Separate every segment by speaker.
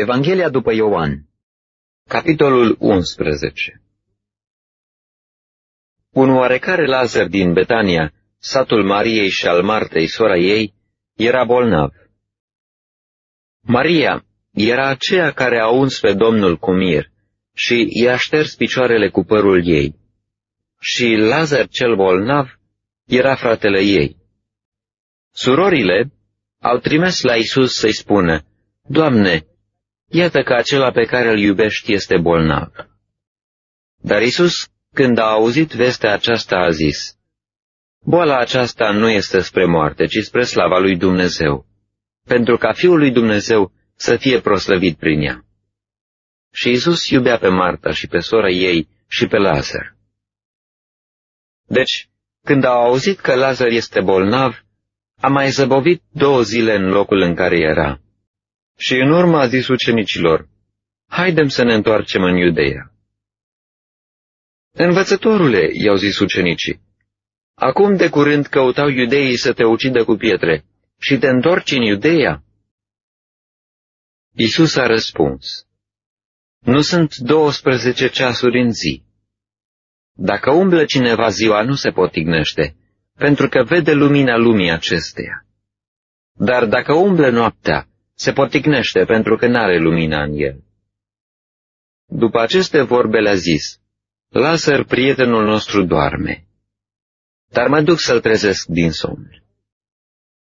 Speaker 1: Evanghelia după Ioan Capitolul 11 Un oarecare Lazar din Betania, satul Mariei și al Martei, sora ei, era bolnav. Maria era aceea care a uns pe Domnul cu mir și i-a șters picioarele cu părul ei. Și Lazar cel bolnav era fratele ei. Surorile au trimis la Isus să-i spună, Doamne, iată că acela pe care îl iubești este bolnav. Dar Isus, când a auzit vestea aceasta, a zis, Boala aceasta nu este spre moarte, ci spre slava lui Dumnezeu, pentru ca Fiul lui Dumnezeu să fie proslăvit prin ea. Și Isus iubea pe Marta și pe sora ei și pe Lazar. Deci, când au auzit că Lazar este bolnav, a mai zăbovit două zile în locul în care era. Și în urmă a zis ucenicilor, Haidem să ne întoarcem în Iudeea. Învățătorule, i-au zis ucenicii, acum de curând căutau iudeii să te ucidă cu pietre și te întorci în Iudeea? Isus a răspuns, Nu sunt 12 ceasuri în zi. Dacă umblă cineva ziua, nu se potignește, pentru că vede lumina lumii acesteia. Dar dacă umblă noaptea, se poticnește pentru că n-are lumina în el. După aceste vorbe le-a zis, Lasă prietenul nostru doarme, dar mă duc să-l trezesc din somn.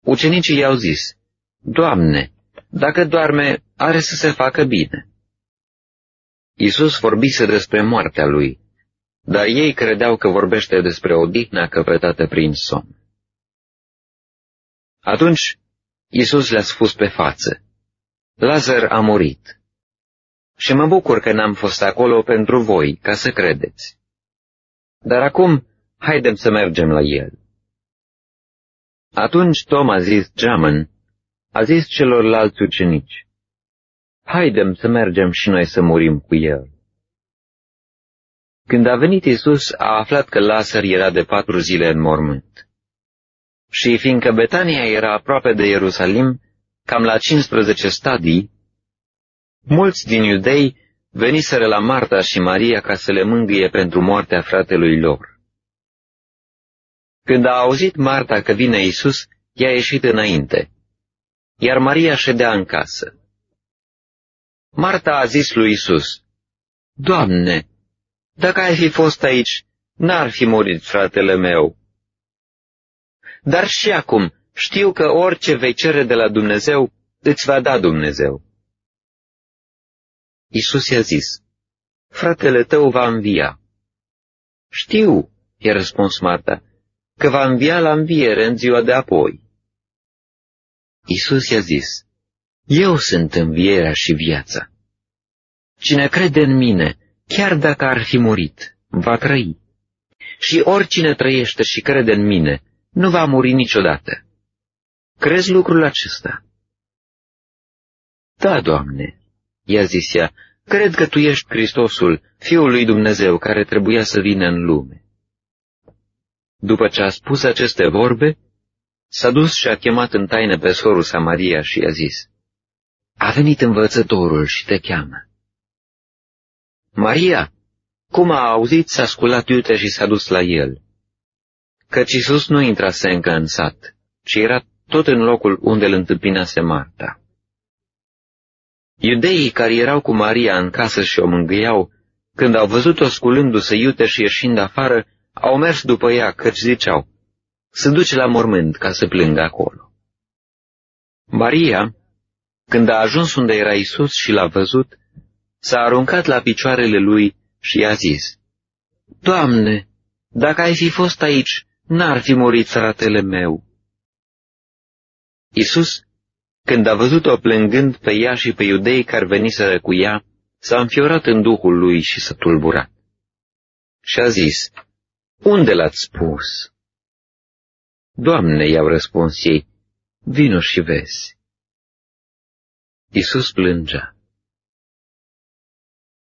Speaker 1: Ucenicii i-au zis, Doamne, dacă doarme, are să se facă bine. Iisus vorbise despre moartea lui, dar ei credeau că vorbește despre odihna căpătată prin somn. Atunci Iisus le-a spus pe față, Lazar a murit. Și mă bucur că n-am fost acolo pentru voi, ca să credeți. Dar acum, haidem să mergem la el. Atunci Tom a zis geamăn, a zis celorlalți ucenici, Haidem să mergem și noi să murim cu el. Când a venit Isus, a aflat că Lazar era de patru zile în mormânt. Și fiindcă Betania era aproape de Ierusalim, cam la 15 stadii, mulți din iudei veniseră la Marta și Maria ca să le mângâie pentru moartea fratelui lor. Când a auzit Marta că vine Isus, i-a ieșit înainte, iar Maria ședea în casă. Marta a zis lui Isus, Doamne, dacă ai fi fost aici, n-ar fi murit fratele meu. Dar și acum știu că orice vei cere de la Dumnezeu, îți va da Dumnezeu. Isus i-a zis, fratele tău va învia. Știu, i-a răspuns Marta, că va învia la înviere în ziua de apoi. Isus i-a zis, Eu sunt învierea și viața. Cine crede în mine, chiar dacă ar fi murit, va trăi. Și oricine trăiește și crede în mine, nu va muri niciodată. Crezi lucrul acesta? Da, Doamne, i-a zis ea, cred că Tu ești Hristosul, Fiul lui Dumnezeu, care trebuia să vină în lume. După ce a spus aceste vorbe, s-a dus și a chemat în taină pe sorul Samaria și i-a zis, A venit învățătorul și te cheamă. Maria, cum a auzit, s-a sculat iute și s-a dus la el. Căci Iisus nu intrase încă în sat, ci era tot în locul unde îl întâmpinase Marta. Iudeii care erau cu Maria în casă și o mângâiau, când au văzut-o sculându-se iute și ieșind afară, au mers după ea, căci ziceau, să duce la mormânt ca să plângă acolo. Maria, când a ajuns unde era Isus și l-a văzut, s-a aruncat la picioarele lui și i-a zis, Doamne, dacă ai fi fost aici, n-ar fi murit fratele meu. Isus, când a văzut-o plângând pe ea și pe iudei care veniseră cu ea, s-a înfiorat în duhul lui și s-a tulburat. Și a zis, Unde l-ați spus? Doamne, i-au răspuns ei, vino și vezi. Isus plângea.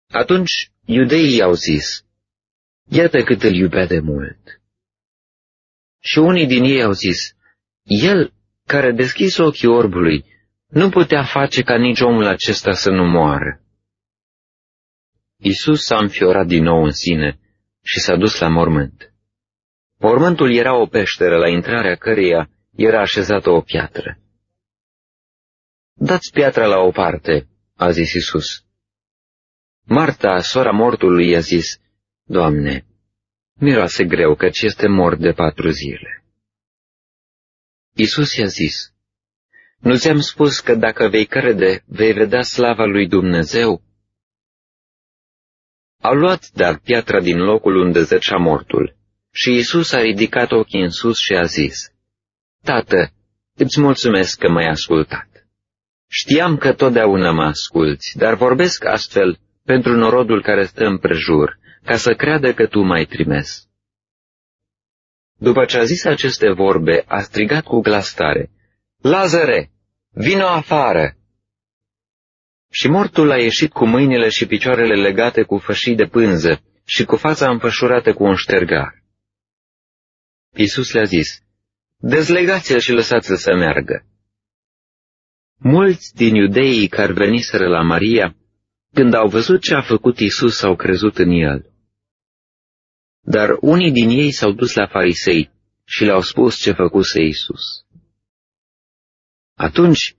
Speaker 1: Atunci iudeii i-au zis, Iată cât îl iubea de mult. Și unii din ei au zis, El, care deschis ochii orbului, nu putea face ca nici omul acesta să nu moară. Isus s-a înfiorat din nou în sine și s-a dus la mormânt. Mormântul era o peșteră la intrarea căreia era așezată o piatră. Dați piatra la o parte, a zis Isus. Marta, sora mortului, i-a zis, Doamne, miroase greu căci este mort de patru zile. Isus i-a zis, Nu ți-am spus că dacă vei crede, vei vedea slava lui Dumnezeu? Au luat dar piatra din locul unde zăcea mortul și Isus a ridicat ochii în sus și a zis, Tată, îți mulțumesc că m-ai ascultat. Știam că totdeauna mă asculți, dar vorbesc astfel pentru norodul care stă în prejur, ca să creadă că tu m-ai trimis. După ce a zis aceste vorbe, a strigat cu glas tare, Lazare, vino afară! Și mortul a ieșit cu mâinile și picioarele legate cu fășii de pânză și cu fața înfășurată cu un ștergar. Iisus le-a zis, Dezlegați-l și lăsați-l să meargă. Mulți din iudeii care veniseră la Maria, când au văzut ce a făcut Isus, au crezut în el. Dar unii din ei s-au dus la farisei și le-au spus ce făcuse Isus. Atunci,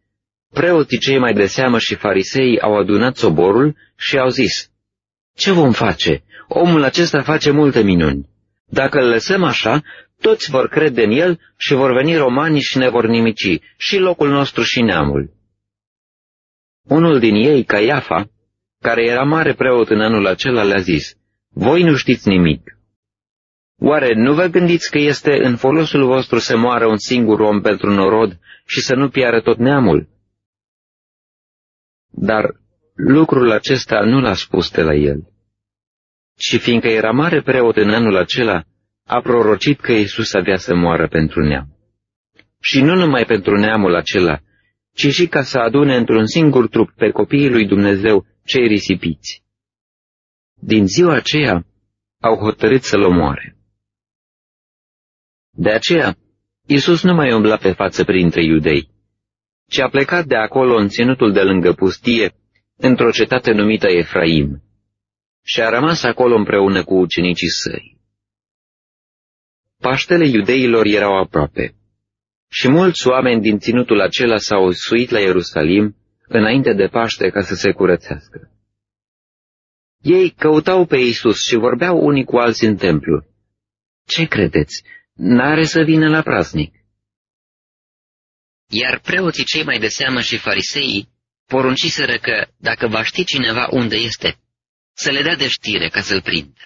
Speaker 1: preoții cei mai de seamă și farisei au adunat soborul și au zis, Ce vom face? Omul acesta face multe minuni. Dacă îl lăsăm așa, toți vor crede în el și vor veni romanii și ne vor nimici, și locul nostru și neamul. Unul din ei, Caiafa, care era mare preot în anul acela, le-a zis, Voi nu știți nimic. Oare nu vă gândiți că este în folosul vostru să moară un singur om pentru norod și să nu piară tot neamul? Dar lucrul acesta nu l-a spus de la el. Și fiindcă era mare preot în anul acela, a prorocit că Iisus avea să moară pentru neam. Și nu numai pentru neamul acela, ci și ca să adune într-un singur trup pe copiii lui Dumnezeu cei risipiți. Din ziua aceea au hotărât să-l omoare. De aceea, Iisus nu mai umbla pe față printre iudei, ci a plecat de acolo în ținutul de lângă pustie, într-o cetate numită Efraim, și a rămas acolo împreună cu ucenicii săi. Paștele iudeilor erau aproape și mulți oameni din ținutul acela s-au suit la Ierusalim înainte de Paște ca să se curățească. Ei căutau pe Iisus și vorbeau unii cu alții în templu. Ce credeți? N-are să vină la praznic.
Speaker 2: Iar preoții cei mai de seamă și fariseii porunciseră că, dacă va ști cineva unde este, să le dea de știre ca să-l prindă.